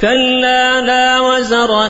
كلا لا وزر